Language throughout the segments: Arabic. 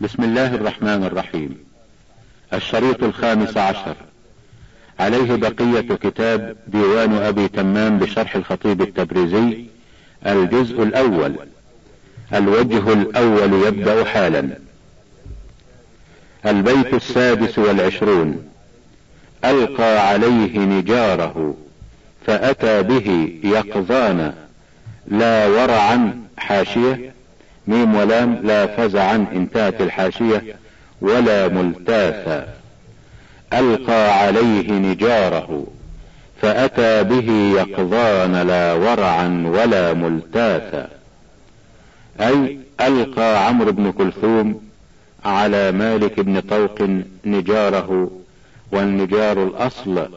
بسم الله الرحمن الرحيم. الشريط الخامس عشر. عليه بقية كتاب ديوان أبي تمام بشرح الخطيب التبريزي الجزء الأول. الوجه الأول يبدأ حالا. البيت السادس والعشرون. ألقى عليه نجاره فأتى به يقظان لا ورعا حاشية ميم ولام لا فزعا انتهت الحاشية ولا ملتاثا ألقى عليه نجاره فأتى به يقظان لا ورعا ولا ملتاثا أي ألقى عمرو بن كلثوم على مالك بن طوق نجاره والنجار الأصل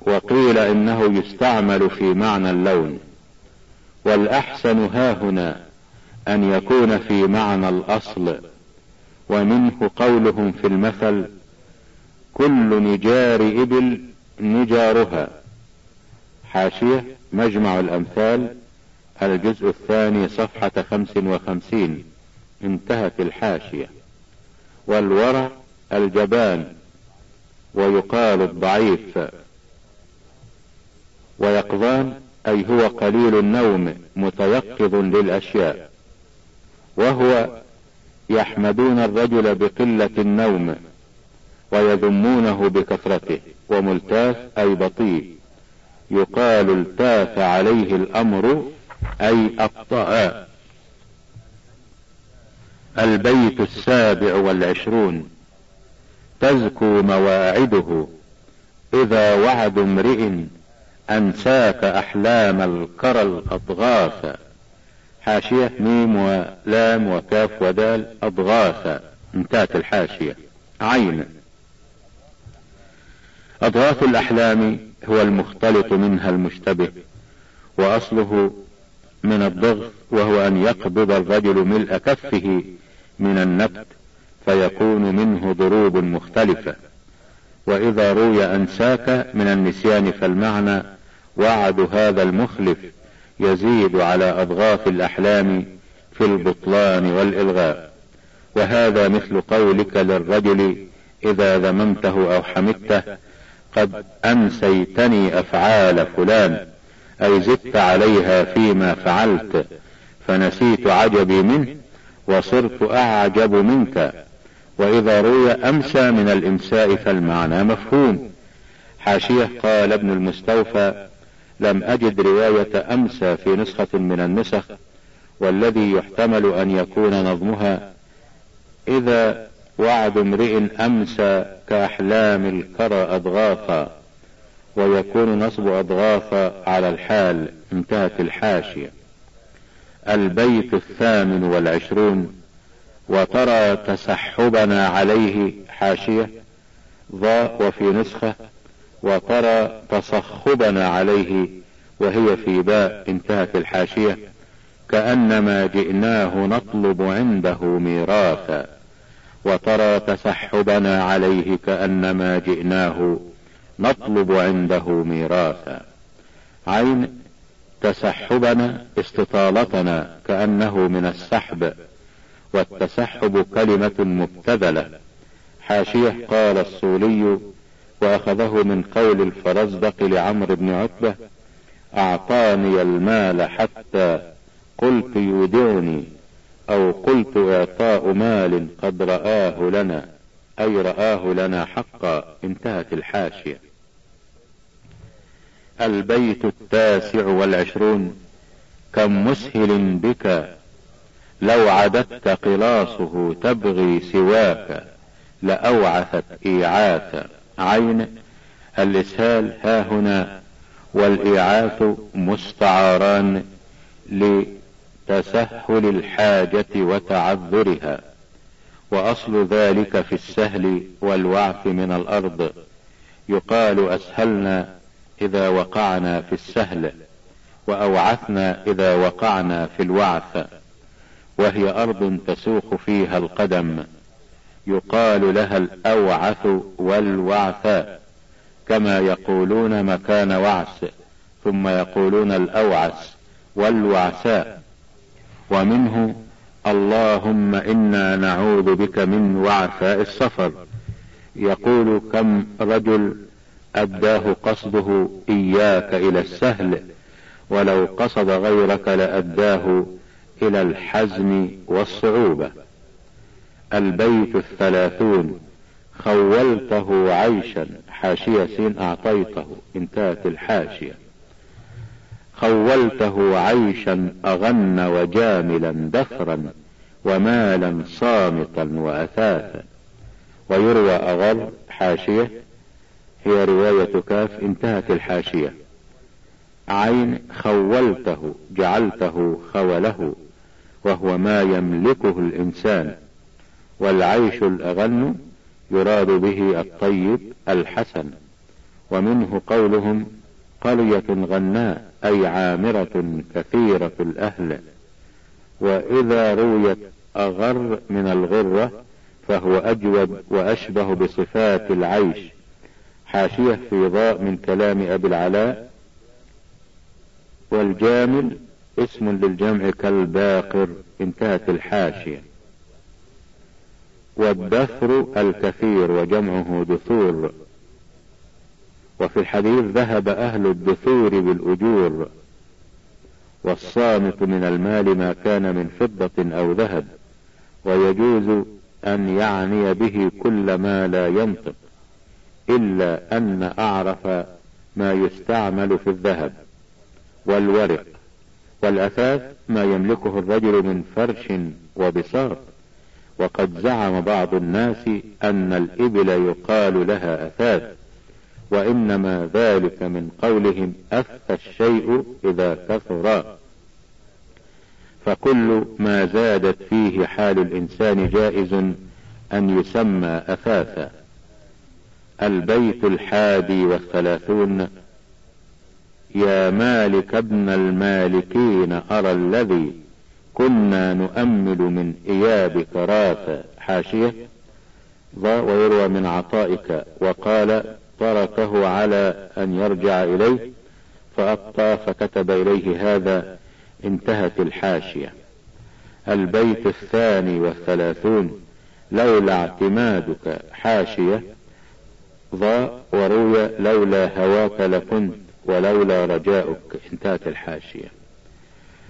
وقيل إنه يستعمل في معنى اللون. والأحسن هاهنا أن يكون في معنى الأصل ومنه قولهم في المثل كل نجار إبل نجارها. حاشية مجمع الأمثال الجزء الثاني صفحة خمس وخمسين. انتهت الحاشية. والورع الجبان ويقال الضعيف. ويقظان أي هو قليل النوم متيقظ للأشياء. وهو يحمدون الرجل بقلة النوم ويذمونه بكثرته وملتاف أي بطيء. يقال التاف عليه الأمر أي أبطأ البيت السابع والعشرون. تزكو مواعده. إذا وعد امرئ أنساك أحلام الكرى الأضغاث حاشية ميم ولام وكاف ودال أضغاث. انتهت الحاشية. عين. أضغاث الأحلام هو المختلط منها المشتبه وأصله من الضغط وهو أن يقبض الرجل ملء كفه من النبت فيكون منه ضروب مختلفة. وإذا روي أنساك من النسيان فالمعنى وعد هذا المخلف يزيد على أضغاث الأحلام في البطلان والإلغاء. وهذا مثل قولك للرجل إذا ذممته أو حمدته قد أنسيتني أفعال فلان أي زدت عليها فيما فعلت فنسيت عجبي منه وصرت أعجب منك. وإذا روي أمسى من الإمساء فالمعنى مفهوم. حاشية قال ابن المستوفى لم أجد رواية أمسى في نسخة من النسخ والذي يحتمل أن يكون نظمها. إذا وعد امرئ أمسى كأحلام الكرى أضغاثا ويكون نصب أضغاث على الحال انتهت الحاشية. البيت الثامن والعشرون وترى تسحبنا عليه حاشية. ضاء وفي نسخة وترى تصخبنا عليه وهي في باء انتهت الحاشية كأنما جئناه نطلب عنده ميراثا وترى تسحبنا عليه كأنما جئناه نطلب عنده ميراثا. عين تسحبنا استطالتنا كأنه من السحب والتسحب كلمة مبتذلة. حاشية قال الصولي وأخذه من قول الفرزدق لعمرو بن عتبة أعطاني المال حتى قلت يودعني أو قلت إعطاء مال قد رآه لنا أي رآه لنا حقا انتهت الحاشية. البيت التاسع والعشرون كم مسهل بك لو عددت قلاصه تبغي سواك لأوعثت إيعاثا عين الإسهال ها هنا والإيعاث مستعاران لتسهل الحاجة وتعذرها. وأصل ذلك في السهل والوعث من الأرض. يقال أسهلنا إذا وقعنا في السهل وأوعثنا إذا وقعنا في الوعث. وهي أرض تسوق فيها القدم. يقال لها الأوعث والوعثاء كما يقولون مكان وعث ثم يقولون الأوعث والوعثاء ومنه اللهم إنا نعوذ بك من وعثاء السفر. يقول كم رجل أداه قصده إياك إلى السهل ولو قصد غيرك لأداه إلى الحزن والصعوبة. البيت الثلاثون. خولته عيشا حاشية سين أعطيته انتهت الحاشية. خولته عيشا أغن وجاملا دفرا ومالا صامتا وأثاثا. ويروى أغر حاشية هي رواية كاف انتهت الحاشية. عين خولته جعلته خوله وهو ما يملكه الإنسان. والعيش الأغن يراد به الطيب الحسن. ومنه قولهم قرية غناء أي عامرة كثيرة الأهل. وإذا رويت أغر من الغرة فهو أجود وأشبه بصفات العيش. حاشية في ضاء من كلام أبي العلاء. والجامل اسم للجمع كالباقر انتهت الحاشية. والدثر الكثير وجمعه دثور. وفي الحديث ذهب أهل الدثور بالأجور. والصامت من المال ما كان من فضة أو ذهب. ويجوز أن يعني به كل ما لا ينطق. إلا أن أعرف ما يستعمل في الذهب. والورق. والأثاث ما يملكه الرجل من فرش وبساط وقد زعم بعض الناس أن الإبل يقال لها أثاث وإنما ذلك من قولهم أث الشيء إذا كثر. فكل ما زادت فيه حال الإنسان جائز أن يسمى أثاثا. البيت الحادي والثلاثون يا مالك ابن المالكين أرى الذي كنا نؤمل من إيابك راثا حاشية. ويروى من عطائك وقال تركه على أن يرجع إليه فأبطى فكتب إليه هذا انتهت الحاشية. البيت الثاني والثلاثون لولا اعتمادك. حاشية. ضاء وروي لولا هواك لكنت ولولا رجاؤك. انتهت الحاشية.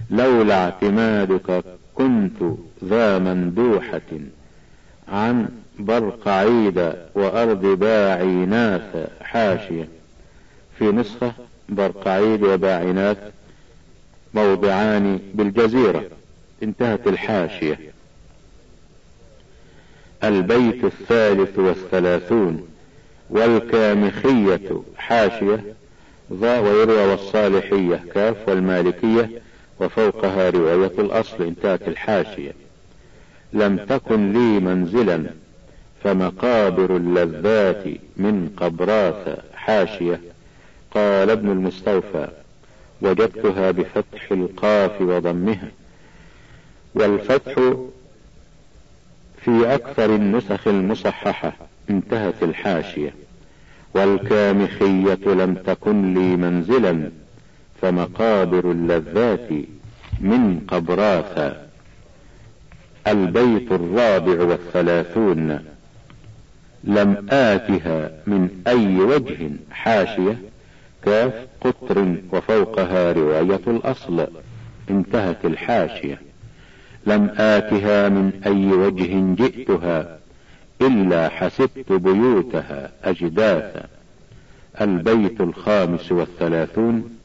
لولا اعتمادك كنت ذا مندوحة عن برقعيد وأرض باعيناث حاشية. في نسخة برقعيد وباعيناث موضعان بالجزيرة انتهت الحاشية. البيت الثالث والثلاثون والكامخية حاشية ضاء ويروى والصالحية كاف والمالكية وفوقها رواية الأصل انتهت الحاشية. لم تكن لي منزلا فمقابر اللذات من قبراث حاشية. قال ابن المستوفى وجدتها بفتح القاف وضمها. والفتح في أكثر النسخ المصححة انتهت الحاشية. والكامخية لم تكن لي منزلا فمقابر اللذات من قبراثا البيت الرابع والثلاثون. لم آتها من أي وجه حاشية. كاف قطر وفوقها رواية الأصل. انتهت الحاشية. لم آتها من أي وجه جئتها. إلا حسبت بيوتها أجداثا. البيت الخامس والثلاثون.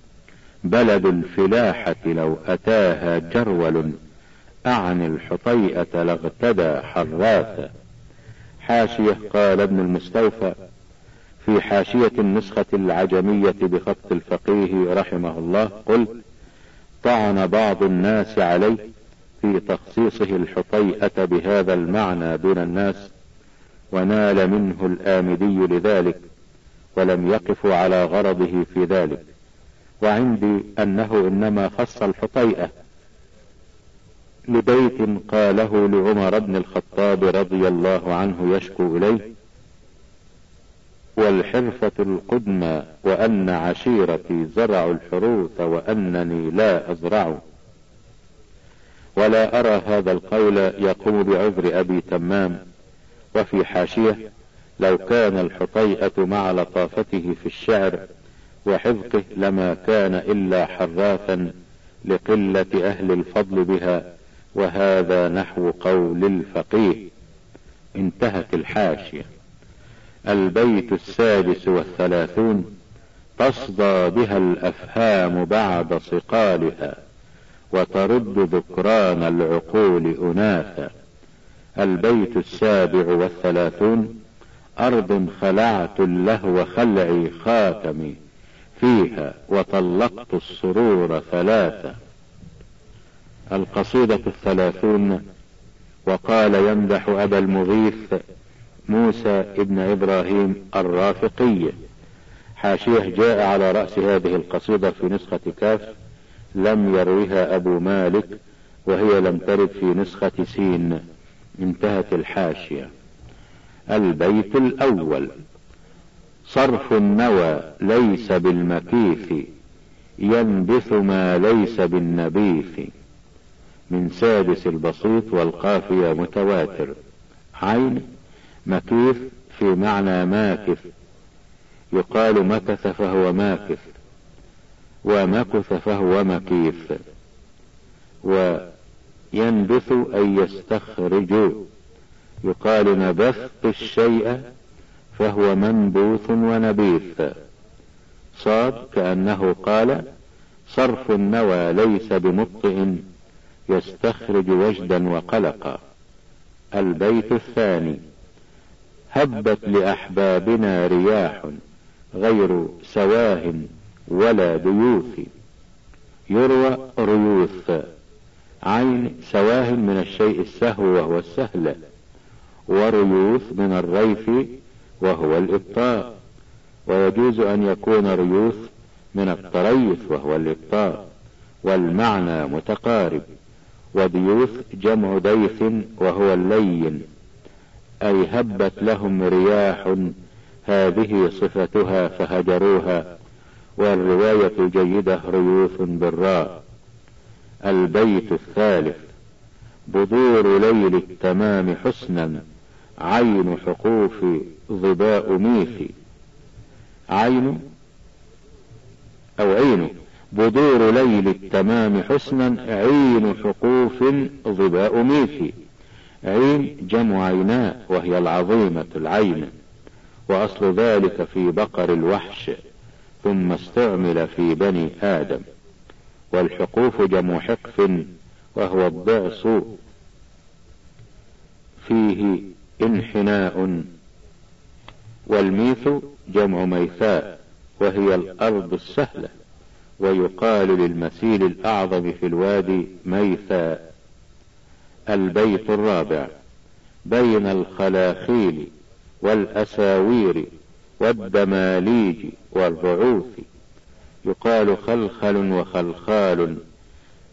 بلد الفلاحة لو أتاها جرول أعن الحطيئة لاغتدى حراثا حاشية قال ابن المستوفى في حاشية النسخة العجمية بخط الفقيه رحمه الله قلت طعن بعض الناس عليه في تخصيصه الحطيئة بهذا المعنى دون الناس ونال منه الآمدي لذلك ولم يقف على غرضه في ذلك. وعندي أنه إنما خص الحطيئة لبيت قاله لعمر بن الخطاب رضي الله عنه يشكو إليه والحرفة القدمى وأن عشيرتي زرعوا الحروث وأنني لا أزرع. ولا أرى هذا القول يقوم بعذر أبي تمام وفي حاشية لو كان الحطيئة مع لطافته في الشعر وحذقه لما كان إلا حراثا لقلة أهل الفضل بها وهذا نحو قول الفقيه. انتهت الحاشية. البيت السادس والثلاثون تصدى بها الأفهام بعد صقالها وترد ذكران العقول أناثا. البيت السابع والثلاثون أرض خلعت اللهو خلعي خاتمي. فيها وطلقت السرور ثلاثة. القصيدة الثلاثون وقال يمدح أبا المغيث موسى ابن إبراهيم الرافقي. حاشية جاء على رأس هذه القصيدة في نسخة كاف لم يروها أبو مالك وهي لم ترد في نسخة سين. انتهت الحاشية. البيت الأول. صرف النوى ليس بالمكيف ينبث ما ليس بالنبيث من سادس البسيط والقافية متواتر. عين مكيف في معنى ماكث يقال مكث فهو ماكث ومكث فهو مكيف. وينبث أي يستخرج. يقال نبثت الشيء فهو منبوث ونبيث. صاد كأنه قال صرف النوى ليس بمبطئ يستخرج وجدا وقلقا البيت الثاني. هبت لأحبابنا رياح غير سواه ولا ديوث يروى ريوث. عين سواه من الشيء السهو وهو السهل. وريوث من الريف وهو الإبطاء. ويجوز أن يكون ريوث من الطريف وهو الإبطاء. والمعنى متقارب. وديوث جمع ديث وهو اللين. أي هبت لهم رياح هذه صفتها فهجروها. والرواية الجيدة ريوث بالراء. البيت الثالث. بدور ليل التمام حسنا. عين حقوف ظباء ميث عين أو عين. بدور ليل التمام حسنا عين حقوف ظباء ميث عين جمع عيناء وهي العظيمة العين. وأصل ذلك في بقر الوحش ثم استعمل في بني آدم. والحقوف جمع حقف وهو الضعص فيه انحناء والميث جمع ميثاء وهي الأرض السهلة. ويقال للمسيل الأعظم في الوادي ميثاء البيت الرابع. بين الخلاخيل والأساوير والدماليج والرعوف يقال خلخل وخلخال.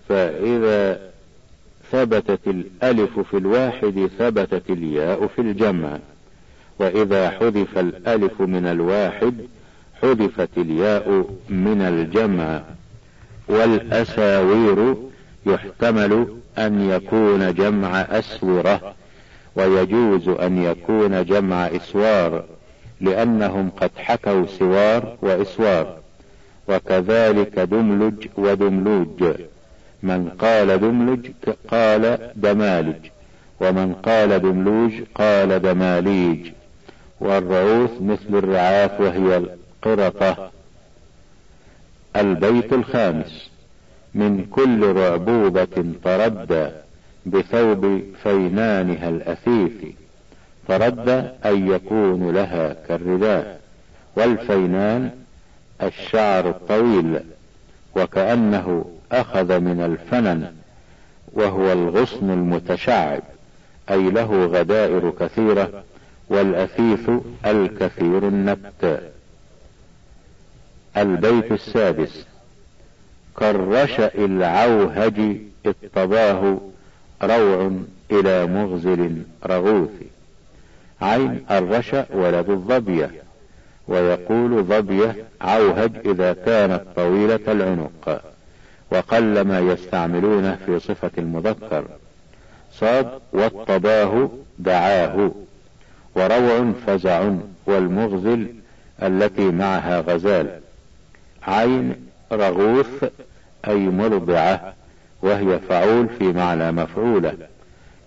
فإذا ثبتت الألف في الواحد ثبتت الياء في الجمع. وإذا حذف الألف من الواحد حذفت الياء من الجمع. والأساوير يحتمل أن يكون جمع أسورة ويجوز أن يكون جمع إسوار لأنهم قد حكوا سوار وإسوار. وكذلك دملج ودملوج. من قال دملج قال دمالج ومن قال دملوج قال دماليج. والرعوث مثل الرعاف وهي القرطة. البيت الخامس. من كل رعبوبة تردى بثوب فينانها الأثيث. تردى أن يكون لها كالرداء. والفينان الشعر الطويل. وكأنه أخذ من الفنن. وهو الغصن المتشعب. أي له غدائر كثيرة. والأثيث الكثير النبت. البيت السادس. كالرشأ العوهج اطباه روع إلى مغزل رغوث. عين الرشأ ولد الظبية. ويقول ظبية عوهج إذا كانت طويلة العنق. وقل ما يستعملونه في صفة المذكر. صاد والطباه دعاه. وروع فزع والمغزل التي معها غزال. عين رغوث أي مرضعة وهي فعول في معنى مفعولة.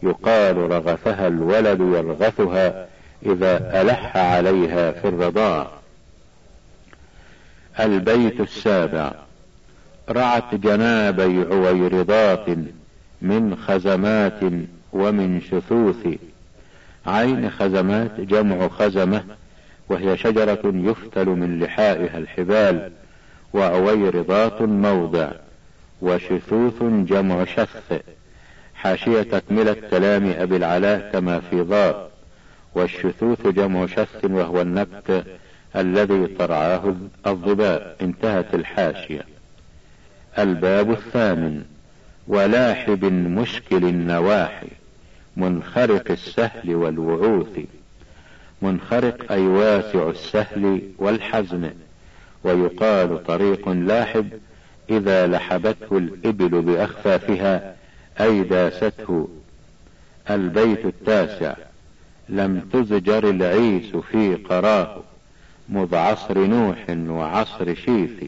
يقال رغفها الولد يرغثها إذا ألح عليها في الرضاع. البيت السابع. رعت جنابي عويرضات من خزمات ومن شثوث. عين خزمات جمع خزمة وهي شجرة يفتل من لحائها الحبال وعويرضات موضع وشثوث جمع شث حاشية تكملة كلام أبي العلاء كما في ضاء والشثوث جمع شث وهو النبت الذي ترعاه الظباء انتهت الحاشية. الباب الثامن ولاحب مشكل النواحي. منخرق السهل والوعوث. منخرق أي واسع السهل والحزن ويقال طريق لاحب إذا لحبته الإبل بأخفافها أي داسته. البيت التاسع. لم تزجر العيس في قراه مذ عصر نوح وعصر شيث.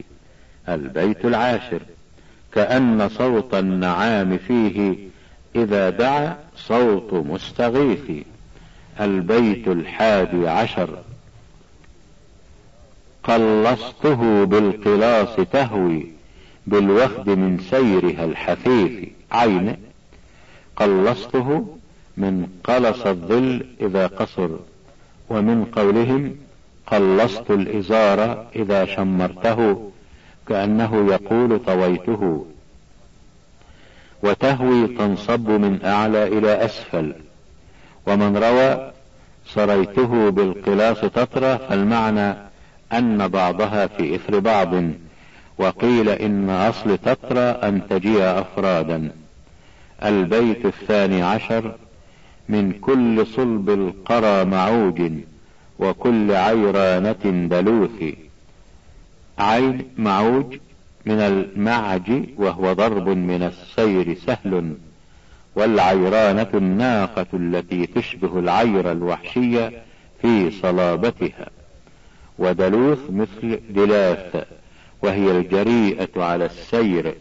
البيت العاشر. كأن صوت النعام فيه إذا دعا صوت مستغيث البيت الحادي عشر. قلصته بالقلاص تهوي بالوفد من سيرها الحثيث. عين قلصته من قلص الظل إذا قصر ومن قولهم قلصت الإزار إذا شمرته كأنه يقول طويته. وتهوي تنصب من أعلى إلى أسفل. ومن روى سريته بالقلاص تطرى فالمعنى أن بعضها في إثر بعض وقيل إن أصل تطرى أن تجيء أفرادا. البيت الثاني عشر من كل صلب القرى معوج وكل عيرانة دلوث. عين معوج من المعج وهو ضرب من السير سهل والعيرانة الناقة التي تشبه العير الوحشية في صلابتها. ودلوث مثل دلاث وهي الجريئة على السير.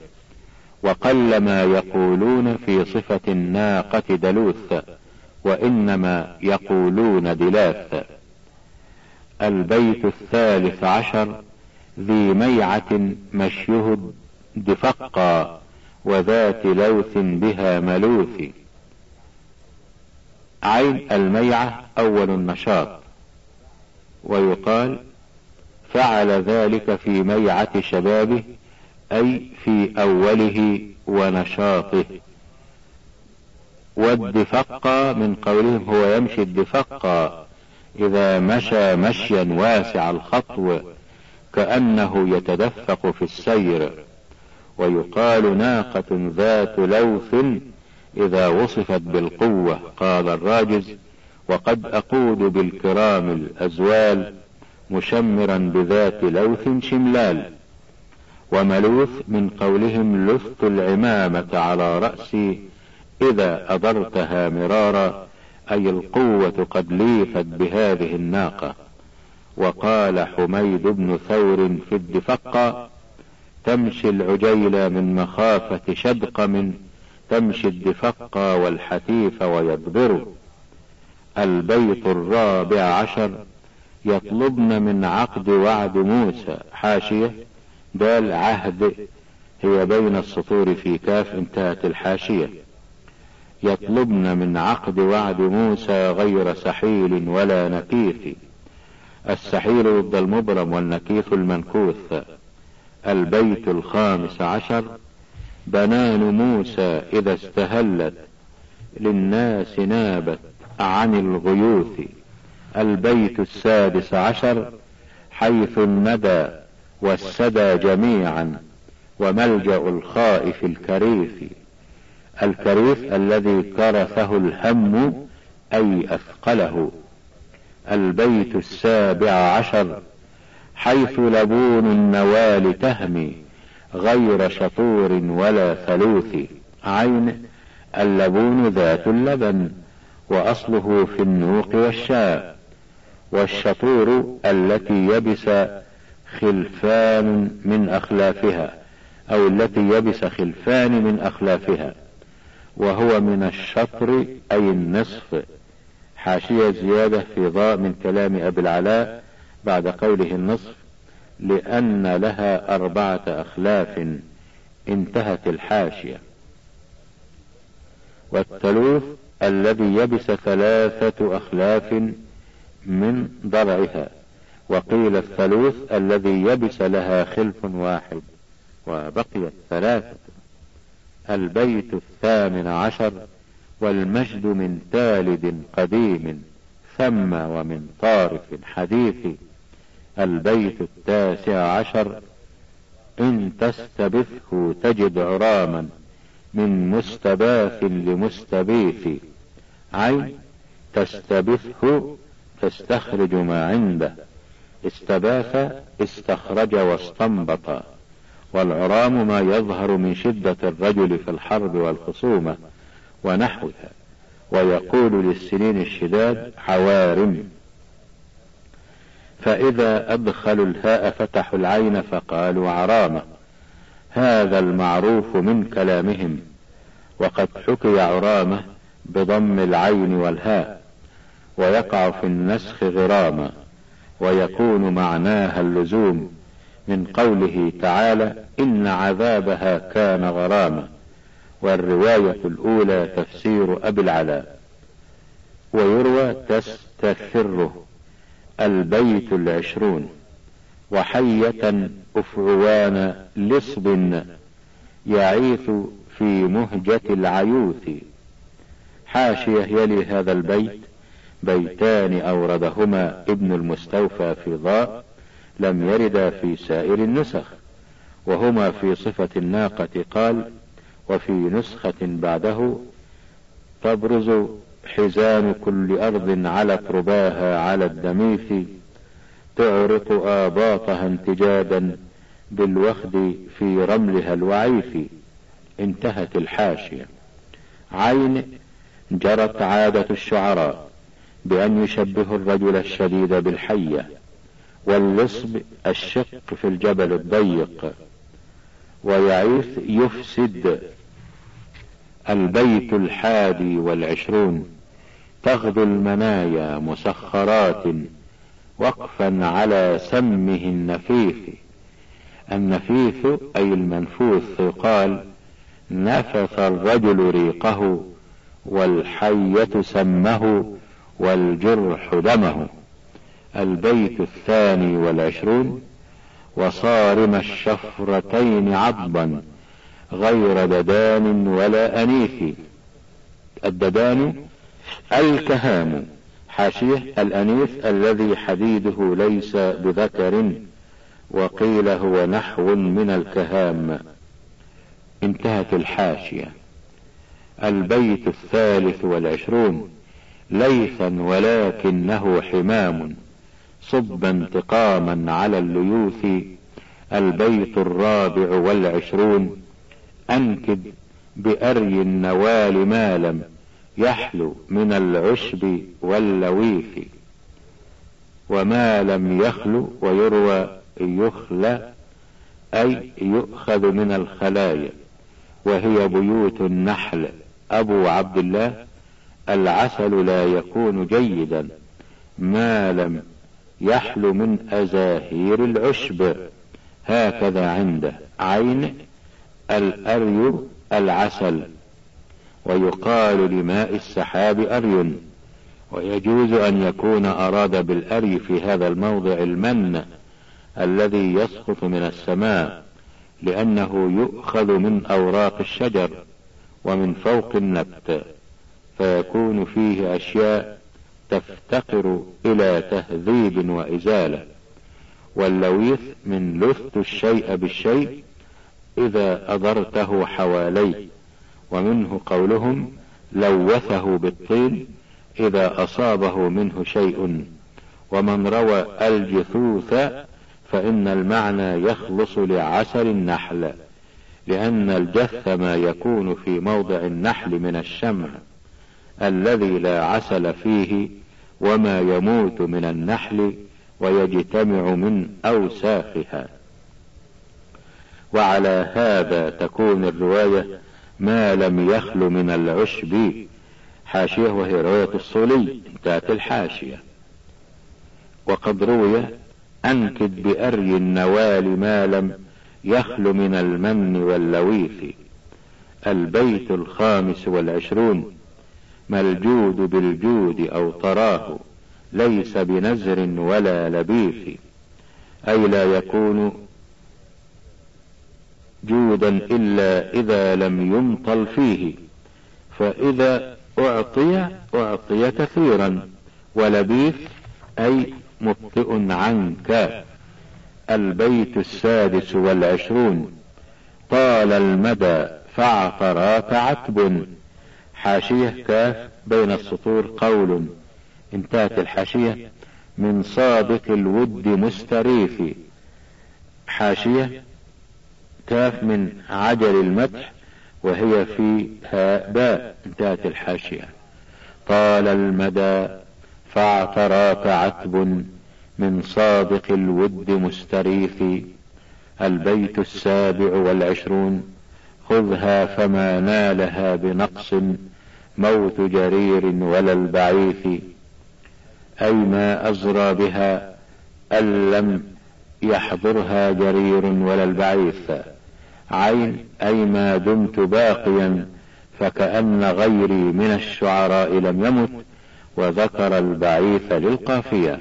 وقل ما يقولون في صفة الناقة دلوث وإنما يقولون دلاث. البيت الثالث عشر ذي ميعة مشيه دفقا وذات لوث بها ملوث. عين الميعة أول النشاط. ويقال فعل ذلك في ميعة شبابه أي في أوله ونشاطه. والدفقا من قولهم هو يمشي الدفقا إذا مشى مشيا واسع الخطو. كأنه يتدفق في السير ويقال ناقة ذات لوث إذا وصفت بالقوة قال الراجز. وقد أقود بالكرام الأزوال مشمرا بذات لوث شملال. وملوث من قولهم لثت العمامة على رأسي إذا أضرتها مرارا أي القوة قد ليفت بهذه الناقة. وقال حميد بن ثور في الدفقة تمشي العجيلة من مخافة شدق من تمشي الدفقة والحثيف ويدبر. البيت الرابع عشر يطلبن من عقد وعد موسى. حاشية دال عهد هي بين السطور في كاف انتهت الحاشية. يطلبن من عقد وعد موسى غير سحيل ولا نكيث السحيل ضد المبرم والنكيث المنكوث. البيت الخامس عشر. بنان موسى إذا استهلت للناس نابت عن الغيوث. البيت السادس عشر. حيث الندى والسدى جميعا وملجأ الخائف الكريف الكريف الذي كرفه الهم أي أثقله. البيت السابع عشر حيث لبون النوال تهمي غير شطور ولا ثلوث. عين اللبون ذات اللبن وأصله في النوق والشاء. والشطور التي يبس خلفان من أخلافها أو التي يبس خلفان من أخلافها. وهو من الشطر أي النصف. حاشية زيادة في ضاء من كلام أبي العلاء بعد قوله النصف لأن لها أربعة أخلاف انتهت الحاشية. والثلوث الذي يبس ثلاثة أخلاف من ضرعها وقيل الثلوث الذي يبس لها خلف واحد وبقيت ثلاثة. البيت الثامن عشر والمجد من تالد قديم ثم ومن طارف حديث البيت التاسع عشر إن تستبثه تجد عراما من مستباث لمستبيث عين تستبثه تستخرج ما عنده استباث استخرج واستنبط والعرام ما يظهر من شدة الرجل في الحرب والخصومة ونحوها ويقول للسنين الشداد عوارم فإذا أدخلوا الهاء فتحوا العين فقالوا عرامة هذا المعروف من كلامهم وقد حكي عرامة بضم العين والهاء ويقع في النسخ غراما ويكون معناها اللزوم من قوله تعالى إن عذابها كان غراما والرواية الأولى تفسير أبي العلاء ويروى تستثره البيت العشرون وحية أفعوان لصب يعيث في مهجة العيوث. حاشية يلي هذا البيت بيتان أوردهما ابن المستوفى في ضاء لم يردا في سائر النسخ وهما في صفة الناقة قال وفي نسخة بعده تبرز حزان كل أرض على ترباها على الدميث تعرق آباطها انتجادا بالوخد في رملها الوعيف. انتهت الحاشية. عين جرت عادة الشعراء بأن يشبهوا الرجل الشديد بالحية واللصب الشق في الجبل الضيق. ويعيث يفسد البيت الحادي والعشرون تغدو المنايا مسخرات وقفا على سمه النفيث. النفيث أي المنفوث قال نفث الرجل ريقه والحية سمه والجرح دمه. البيت الثاني والعشرون وصارم الشفرتين عضبا غير ددان ولا أنيث الددان الكهام حاشية الأنيث الذي حديده ليس بذكر وقيل هو نحو من الكهام. انتهت الحاشية. البيت الثالث والعشرون ليثا ولكنه حمام. صب انتقاما على الليوث البيت الرابع والعشرون. أنكد بأري النوال ما لم يحلو من العشب واللويث وما لم يخلو ويروى يخلى أي يؤخذ من الخلايا. وهي بيوت النحل. أبو عبد الله العسل لا يكون جيدا. ما لم يحلو من أزاهير العشب. هكذا عنده عين الأري العسل ويقال لماء السحاب أري ويجوز أن يكون أراد بالأري في هذا الموضع المن الذي يسقط من السماء لأنه يؤخذ من أوراق الشجر ومن فوق النبت فيكون فيه أشياء تفتقر إلى تهذيب وإزالة. واللويث من لثت الشيء بالشيء إذا أضرته حواليه ومنه قولهم لوثه بالطين إذا أصابه منه شيء. ومن روى الجثوث فإن المعنى يخلص لعسل النحل لأن الجث ما يكون في موضع النحل من الشمع الذي لا عسل فيه وما يموت من النحل ويجتمع من أوساخها. وعلى هذا تكون الرواية ما لم يخل من العشب حاشية وهي رواية الصولي انتهت الحاشية. وقد روي أنكد بأري النوال ما لم يخل من المن واللويث البيت الخامس والعشرون ما الجود بالجود أو تراه ليس بنزر ولا لبيث أي لا يكون جودا إلا إذا لم يمطل فيه. فإذا أعطي أعطي كثيرا. ولبيث أي مبطئ عنك. البيت السادس والعشرون. طال المدى فاعتراك عتب. حاشية كاف بين السطور قول. انتهت الحاشية من صادق الود مستريف. حاشية كاف من عجل المدح وهي في هاء انتهت الحاشية. طال المدى فاعتراك عتب من صادق الود مستريف. البيت السابع والعشرون خذها فما نالها بنقص. موت جرير ولا البعيث أي ما أزرى بها أن لم يحضرها جرير ولا البعيث. عين أي ما دمت باقيا فكأن غيري من الشعراء لم يمت وذكر البعيث للقافية.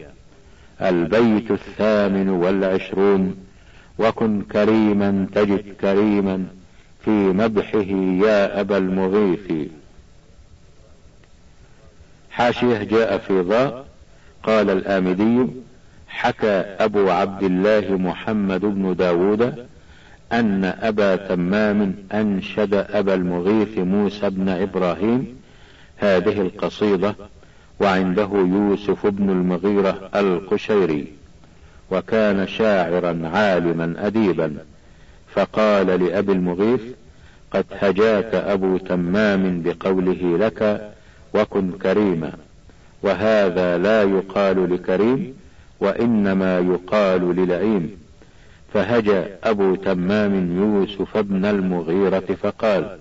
البيت الثامن والعشرون وكن كريما تجد كريما في مدحه يا أبا المغيث. حاشية جاء في ضاء قال الآمدي حكى أبو عبد الله محمد بن داود أن أبا تمام أنشد أبا المغيث موسى بن إبراهيم هذه القصيدة وعنده يوسف بن المغيرة القشيري وكان شاعرا عالما أديبا. فقال لأبي المغيث قد هجاك أبو تمام بقوله لك وكن كريما. وهذا لا يقال لكريم وإنما يقال للئيم فهجى أبو تمام يوسف بن المغيرة فقال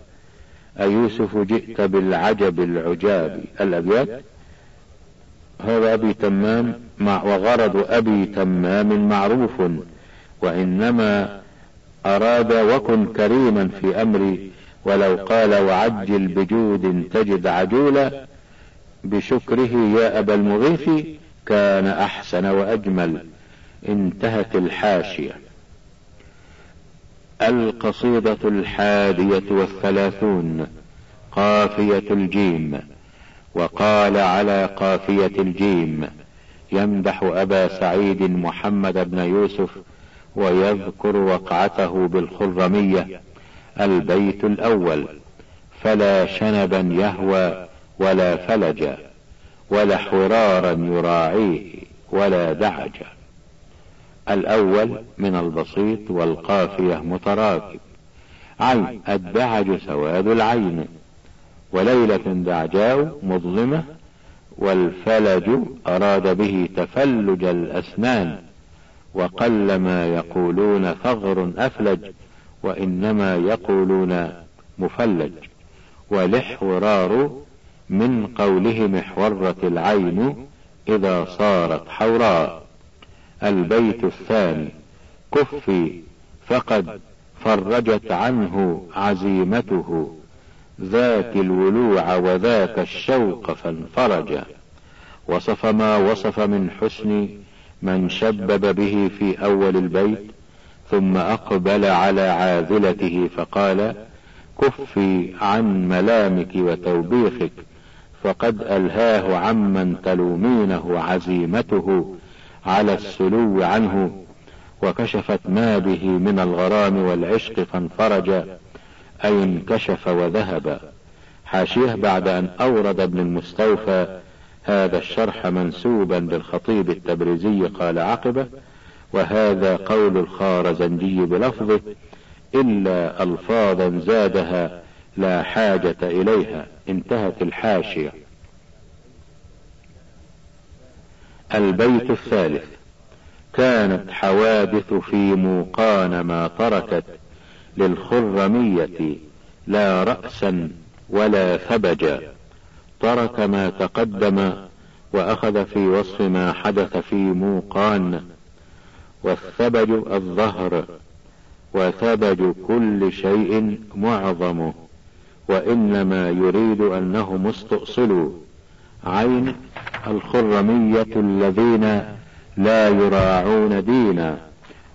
أيوسف جئت بالعجب العجاب الأبيات؟ هذا أبي تمام مع وغرض أبي تمام معروف وإنما أراد وكن كريما في أمري ولو قال وعجل بجود تجد عجولا بشكره يا أبا المغيث كان أحسن وأجمل انتهت الحاشية. القصيدة الحادية والثلاثون قافية الجيم وقال على قافية الجيم يمدح أبا سعيد محمد بن يوسف ويذكر وقعته بالخرمية. البيت الأول فلا شنبا يهوى ولا فلجا ولا حرارا يراعيه ولا دعجا الأول من البسيط والقافية متراكب. عين الدعج سواد العين. وليلة دعجاء مظلمة والفلج أراد به تفلج الأسنان. وقل ما يقولون ثغر أفلج. وإنما يقولون مفلج. والإحورار من قوله محورة العين إذا صارت حوراء. البيت الثاني كفي فقد فرجت عنه عزيمته. ذاك الولوع وذاك الشوق فانفرج. وصف ما وصف من حسن من شبب به في أول البيت ثم أقبل على عاذلته فقال كفي عن ملامك وتوبيخك فقد ألهاه عمن تلومينه عزيمته على السلو عنه وكشفت ما به من الغرام والعشق فانفرج أي انكشف وذهب. حاشية بعد أن أورد ابن المستوفى هذا الشرح منسوبا للخطيب التبريزي قال عقبه وهذا قول الخارزنجي بلفظه إلا ألفاظا زادها لا حاجة إليها انتهت الحاشية. البيت الثالث. كانت حوادث في موقان ما تركت للخرمية لا رأسا ولا ثبجا. ترك ما تقدم وأخذ في وصف ما حدث في موقان. والثبج الظهر وثبج كل شيء معظم وإنما يريد أنهم استؤصلوا. عين الخرمية الذين لا يراعون دينا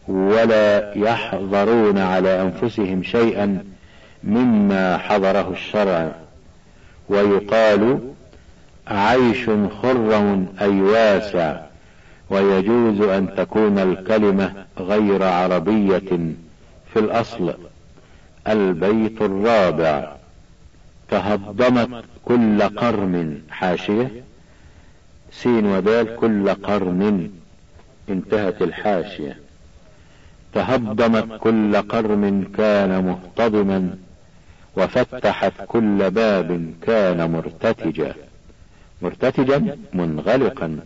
ولا يحضرون على أنفسهم شيئا مما حضره الشرع. ويقال عيش خرم أي واسع. ويجوز أن تكون الكلمة غير عربية في الأصل. البيت الرابع. تهضمت كل قرن حاشية. سين ودال كل قرن انتهت الحاشية. تهضمت كل قرن كان مهتضما. وفتحت كل باب كان مرتتجا. مرتتجا منغلقا.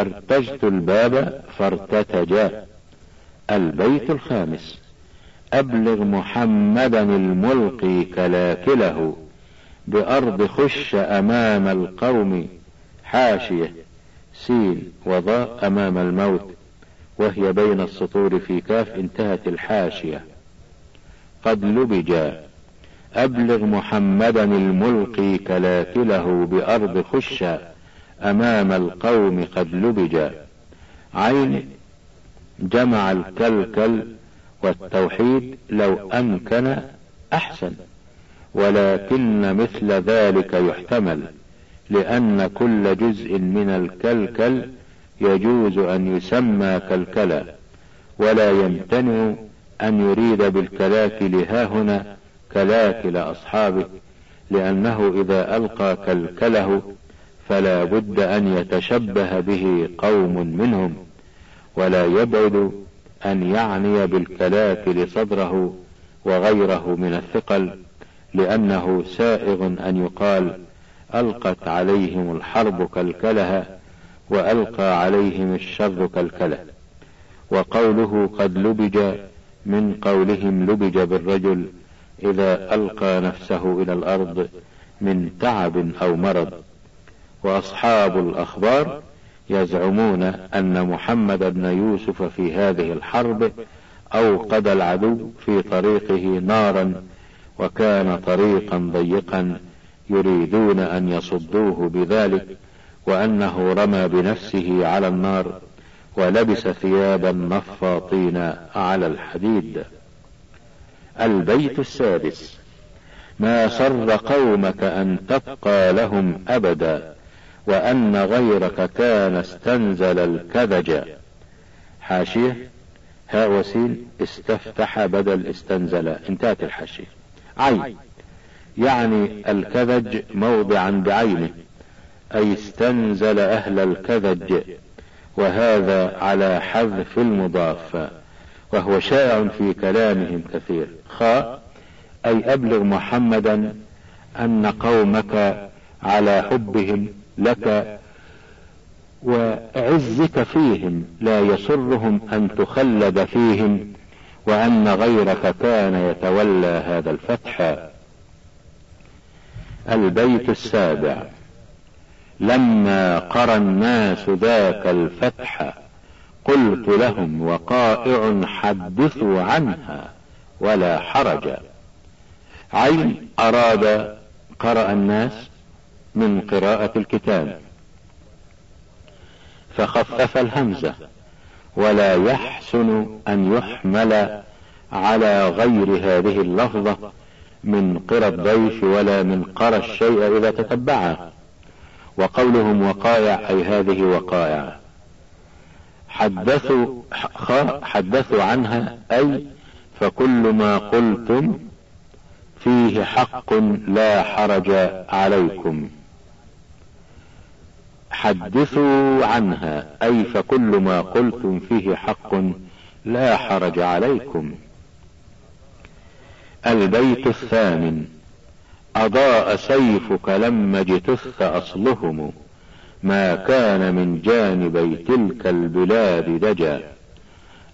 أرتجت الباب فارتتجا. البيت الخامس. أبلغ محمدا الملقي كلاكله. بأرض خش أمام القوم. حاشية. سين. وضاء أمام الموت. وهي بين السطور في كاف انتهت الحاشية. قد لبجا أبلغ محمدا الملقي كلاكله. بأرض خش أمام القوم قد لبجا عين جمع الكلكل والتوحيد لو أمكن أحسن ولكن مثل ذلك يحتمل لأن كل جزء من الكلكل يجوز أن يسمى كلكلا ولا يمتنع أن يريد بالكلاكل هاهنا كلاكل أصحابه لأنه إذا ألقى كلكله فلا بد أن يتشبه به قوم منهم ولا يبعد أن يعني بالكلاكل صدره وغيره من الثقل لأنه سائغ أن يقال ألقت عليهم الحرب كالكلها وألقى عليهم الشر كالكلة. وقوله قد لبج من قولهم لبج بالرجل إذا ألقى نفسه إلى الأرض من تعب أو مرض. وأصحاب الأخبار يزعمون أن محمد بن يوسف في هذه الحرب أوقد العدو في طريقه نارا وكان طريقا ضيقا يريدون أن يصدوه بذلك وأنه رمى بنفسه على النار ولبس ثيابا نفاطين على الحديد. البيت السادس. ما سر قومك أن تبقى لهم أبدا. وأن غيرك كان استنزل الكذج حاشية هاء وسين استفتح بدل استنزل. انتهت الحاشية. عين. يعني الكذج موضعا بعينه. أي استنزل أهل الكذج وهذا على حذف المضاف. وهو شائع في كلامهم كثير. خاء أي أبلغ محمدا أن قومك على حبهم لك وعزك فيهم لا يسرهم أن تخلد فيهم وأن غيرك كان يتولى هذا الفتح. البيت السابع. لما قرى الناس ذاك الفتح قلت لهم وقائع حدثوا عنها ولا حرج. عين أراد قرأ الناس؟ من قراءة الكتاب. فخفف الهمزة. ولا يحسن أن يحمل على غير هذه اللفظة من قرى الضيف ولا من قرى الشيء إذا تتبعه. وقولهم وقائع أي هذه وقائع. حدثوا حدثوا عنها أي فكل ما قلتم فيه حق لا حرج عليكم. حدثوا عنها. أي فكل ما قلتم فيه حق لا حرج عليكم. البيت الثامن. أضاء سيفك لما اجتث أصلهم. ما كان من جانبي تلك البلاد دجا.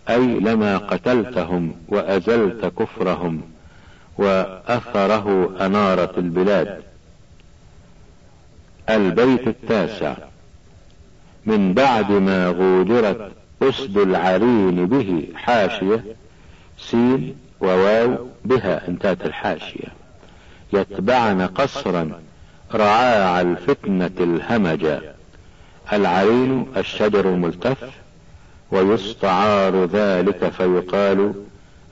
أي لما قتلتهم وأزلت كفرهم وأثره أنارة البلاد. البيت التاسع. من بعد ما غودرت أسد العرين به حاشية سين وواو بها انتهت الحاشية. يتبعن قصرا رعاع الفتنة الهمجا العرين الشجر الملتف ويستعار ذلك فيقال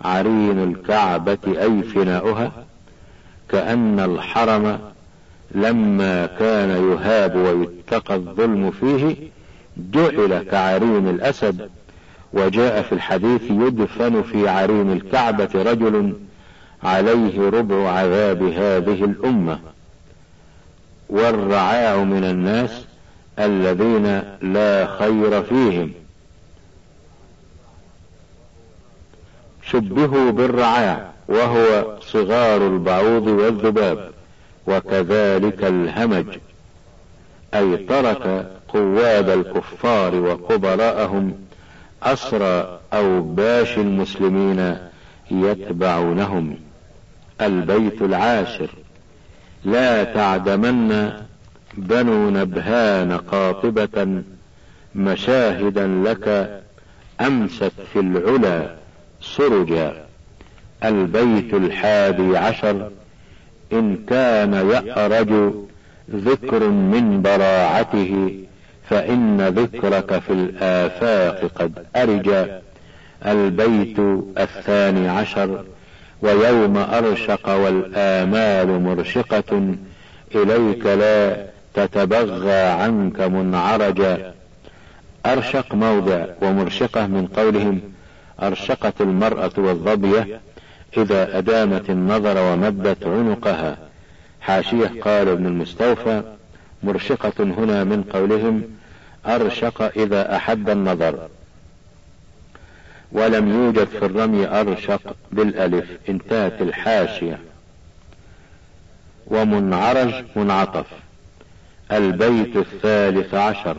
عرين الكعبة أي فناؤها كأن الحرم لما كان يهاب ويتقى الظلم فيه جعل كعرين الأسد وجاء في الحديث يدفن في عرين الكعبة رجل عليه ربع عذاب هذه الأمة. والرعاع من الناس الذين لا خير فيهم. شبهوا بالرعاع وهو صغار البعوض والذباب وكذلك الهمج. أي ترك قواد الكفار وقبراءهم أسرى أوباش المسلمين يتبعونهم. البيت العاشر. لا تعدمن بنو نبهان قاطبة مشاهدا لك أمست في العلا سرجا. البيت الحادي عشر. إن كان يأرج ذكر من براعته فإن ذكرك في الآفاق قد أرج. البيت الثاني عشر ويوم أرشق والآمال مرشقة إليك لا تتبغى عنك منعرجا أرشق موضع ومرشقة من قولهم أرشقت المرأة والظبية إذا أدامت النظر ومدت عنقها. حاشية قال ابن المستوفى مرشقة هنا من قولهم أرشق إذا أحب النظر. ولم يوجد في الرمي أرشق بالألف انتهت الحاشية. ومنعرج منعطف. البيت الثالث عشر.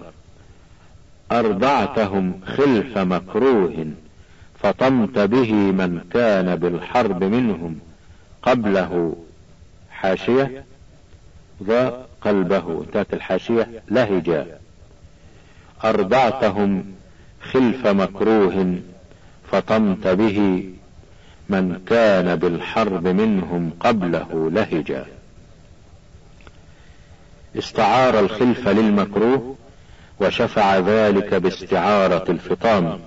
أرضعتهم خلف مكروه فطمت به من كان بالحرب منهم. قبله حاشية ذا قلبه انتهت الحاشية لهجا أرضعتهم خلف مكروه فطمت به من كان بالحرب منهم قبله لهجا استعار الخلف للمكروه وشفع ذلك باستعارة الفطام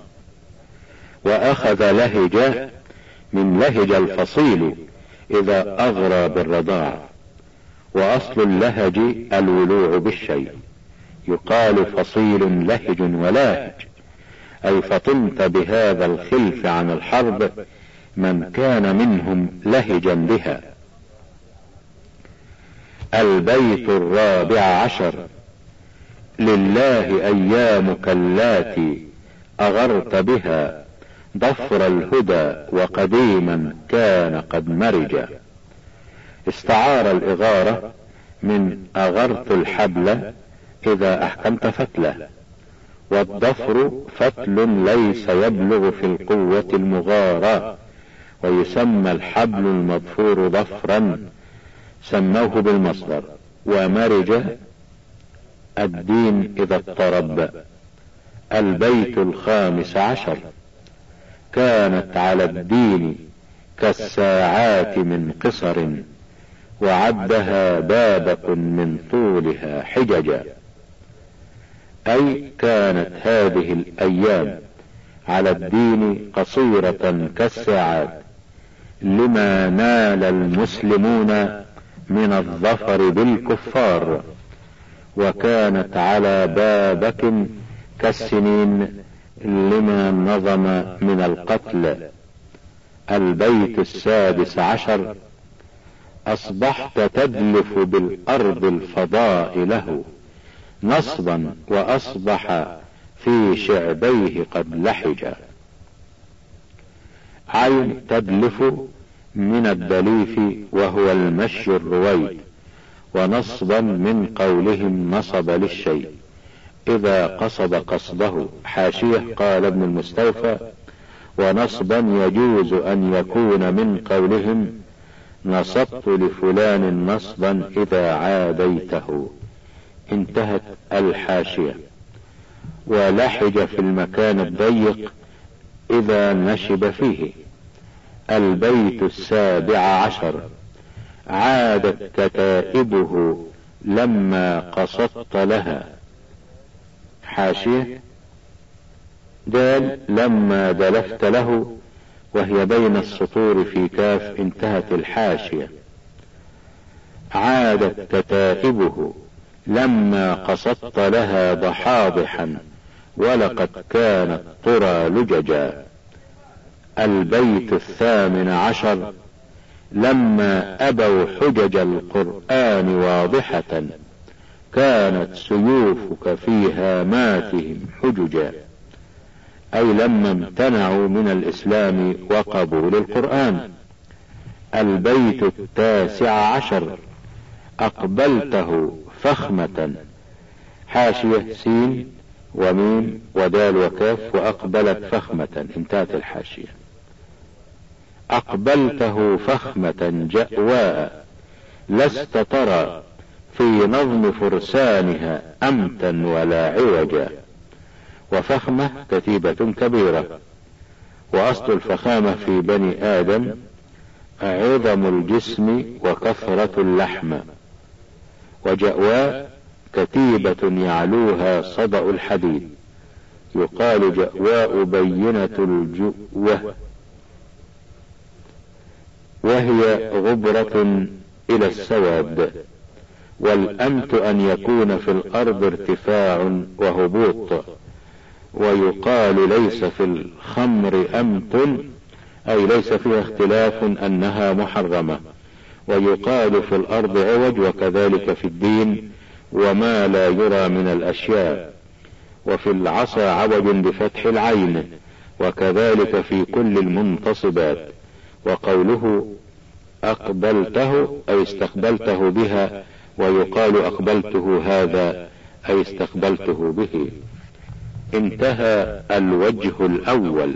وأخذ لهج من لهج الفصيل إذا أغرى بالرضاع وأصل اللهج الولوع بالشيء. يقال فصيل لهج ولاهج أي فطنت بهذا الخلف عن الحرب من كان منهم لهجا بها. البيت الرابع عشر. لله ايامك اللاتي أغرت بها ضفر الهدى وقديما كان قد مرج. استعار الإغارة من أغرت الحبل إذا أحكمت فتلة. والضفر فتل ليس يبلغ في القوة المغارة ويسمى الحبل المضفور ضفرا سموه بالمصدر. ومرج الدين إذا اضطرب. البيت الخامس عشر. كانت على الدين كالساعات من قصر وعدها بابق من طولها حججا. اي كانت هذه الأيام على الدين قصيرة كالساعات لما نال المسلمون من الظفر بالكفار وكانت على بابك كالسنين لما نظم من القتل. البيت السادس عشر أصبحت تدلف بالأرض الفضاء له. نصبا وأصبح في شعبيه قد لحجا عين تدلف من الدليف وهو المشي الرويد ونصبا من قولهم نصب للشيء. إذا قصد قصده حاشية قال ابن المستوفى ونصبا يجوز أن يكون من قولهم نصبت لفلان نصبا إذا عاديته. انتهت الحاشية. ولحج في المكان الضيق إذا نشب فيه. البيت السابع عشر. عادت كتائبه لما قصدت لها. حاشية. دال لما دلفت له وهي بين السطور في كاف انتهت الحاشية. عادت كتائبه لما قصدت لها ضحاضحا ولقد كانت طرى لججا. البيت الثامن عشر لما أبوا حجج القرآن واضحة كانت سيوفك في هاماتهم حججا. أي لما امتنعوا من الإسلام وقبول القرآن. البيت التاسع عشر أقبلته فخمة. حاشية سين وميم ودال وكاف وأقبلت فخمة انتهت الحاشية. أقبلته فخمة جأواء لست ترى في نظم فرسانها أمتا ولا عوجا. وفخمة كتيبة كبيرة. وأصل الفخامة في بني آدم عظم الجسم وكثرة اللحم. وجأواء كتيبة يعلوها صدأ الحديد. يقال جأواء بينة الجؤوة. وهي غبرة إلى السواد. والأمت أن يكون في الأرض ارتفاع وهبوط. ويقال ليس في الخمر أمت أي ليس فيها اختلاف أنها محرمة. ويقال في الأرض عوج وكذلك في الدين وما لا يرى من الأشياء. وفي العصا عوج بفتح العين وكذلك في كل المنتصبات. وقوله أقبلته أي استقبلته بها ويقال أقبلته هذا أي استقبلته به. انتهى الوجه الأول.